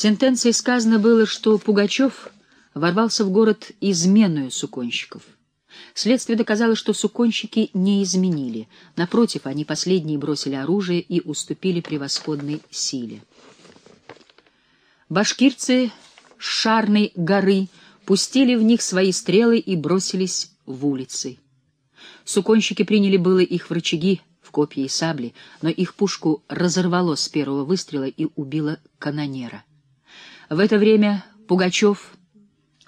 В сентенции сказано было, что Пугачев ворвался в город изменою суконщиков. Следствие доказало, что суконщики не изменили. Напротив, они последние бросили оружие и уступили превосходной силе. Башкирцы с Шарной горы пустили в них свои стрелы и бросились в улицы. Суконщики приняли было их в рычаги, в копья и сабли, но их пушку разорвало с первого выстрела и убило канонера. В это время Пугачев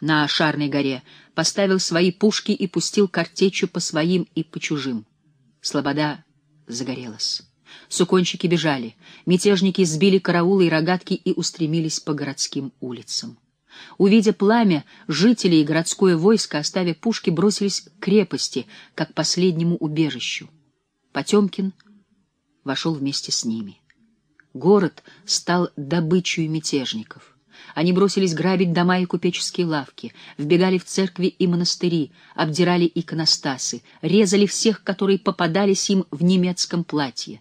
на Шарной горе поставил свои пушки и пустил картечью по своим и по чужим. Слобода загорелась. Суконщики бежали, мятежники сбили караулы и рогатки и устремились по городским улицам. Увидя пламя, жители и городское войско, оставив пушки, бросились к крепости, как последнему убежищу. Потемкин вошел вместе с ними. Город стал добычей мятежников. Они бросились грабить дома и купеческие лавки, вбегали в церкви и монастыри, обдирали иконостасы, резали всех, которые попадались им в немецком платье.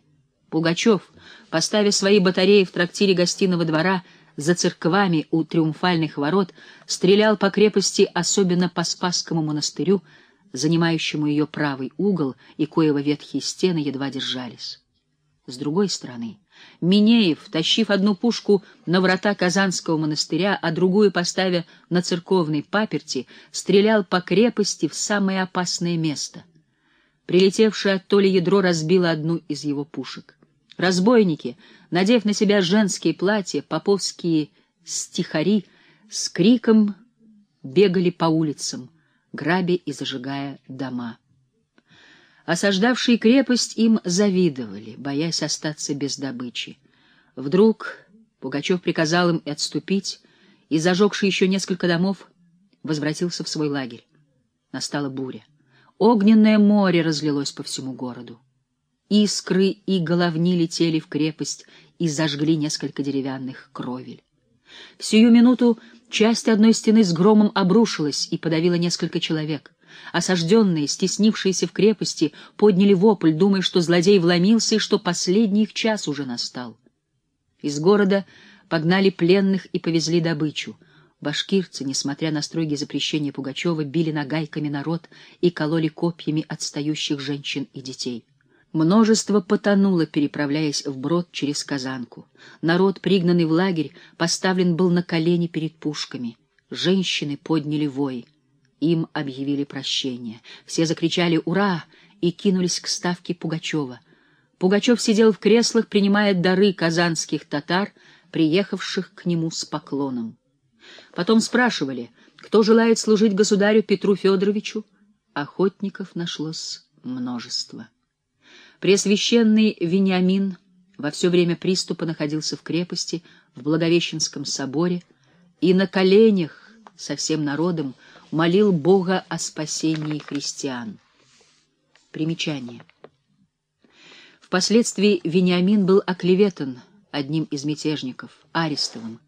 Пугачев, поставив свои батареи в трактире гостиного двора за церквами у триумфальных ворот, стрелял по крепости, особенно по Спасскому монастырю, занимающему ее правый угол, и коего ветхие стены едва держались. С другой стороны, Минеев, тащив одну пушку на врата Казанского монастыря, а другую поставя на церковной паперти, стрелял по крепости в самое опасное место. Прилетевшее оттуда ядро разбило одну из его пушек. Разбойники, надев на себя женские платья, поповские стихари, с криком бегали по улицам, грабя и зажигая дома. Осаждавшие крепость им завидовали, боясь остаться без добычи. Вдруг Пугачев приказал им отступить, и, зажегший еще несколько домов, возвратился в свой лагерь. Настала буря. Огненное море разлилось по всему городу. Искры и головни летели в крепость и зажгли несколько деревянных кровель. В сию минуту часть одной стены с громом обрушилась и подавила несколько человек — Осажденные, стеснившиеся в крепости, подняли вопль, думая, что злодей вломился и что последний их час уже настал. Из города погнали пленных и повезли добычу. Башкирцы, несмотря на строгие запрещения Пугачева, били нагайками народ и кололи копьями отстающих женщин и детей. Множество потонуло, переправляясь вброд через Казанку. Народ, пригнанный в лагерь, поставлен был на колени перед пушками. Женщины подняли вой. Им объявили прощение. Все закричали «Ура!» и кинулись к ставке Пугачева. Пугачев сидел в креслах, принимая дары казанских татар, приехавших к нему с поклоном. Потом спрашивали, кто желает служить государю Петру Федоровичу. Охотников нашлось множество. Пресвященный Вениамин во все время приступа находился в крепости, в Благовещенском соборе, и на коленях со всем народом молил Бога о спасении христиан. Примечание. Впоследствии Вениамин был оклеветан одним из мятежников, Арестовым,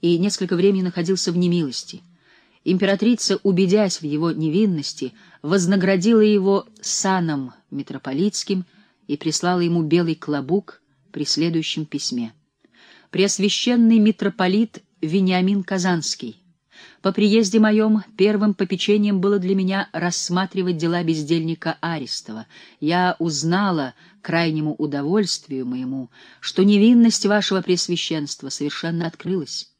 и несколько времени находился в немилости. Императрица, убедясь в его невинности, вознаградила его саном митрополитским и прислала ему белый клобук при следующем письме. Преосвященный митрополит Вениамин Казанский, по приезде моем первым попечением было для меня рассматривать дела бездельника Арестова. Я узнала, крайнему удовольствию моему, что невинность вашего Пресвященства совершенно открылась.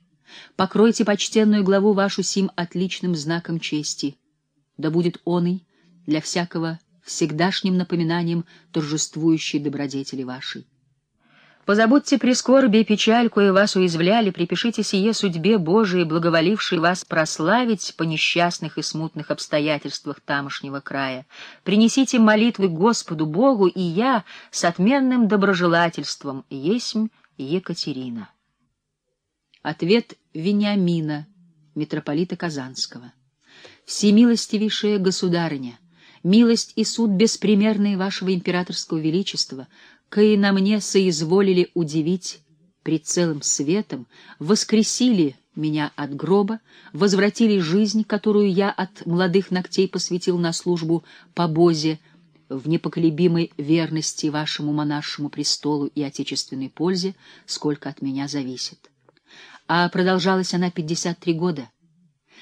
Покройте почтенную главу вашу сим отличным знаком чести. Да будет он и для всякого всегдашним напоминанием торжествующей добродетели вашей. Позабудьте прискорбие и печаль, кое вас уязвляли, припишите сие судьбе Божией, благоволившей вас прославить по несчастных и смутных обстоятельствах тамошнего края. Принесите молитвы Господу Богу, и я с отменным доброжелательством есмь Екатерина. Ответ Вениамина, митрополита Казанского. Всемилостивейшая государыня, милость и суд беспримерные вашего императорского величества — кои на мне соизволили удивить пред целым светом, воскресили меня от гроба, возвратили жизнь, которую я от молодых ногтей посвятил на службу по Бозе, в непоколебимой верности вашему монаршему престолу и отечественной пользе, сколько от меня зависит. а продолжалась она 53 года.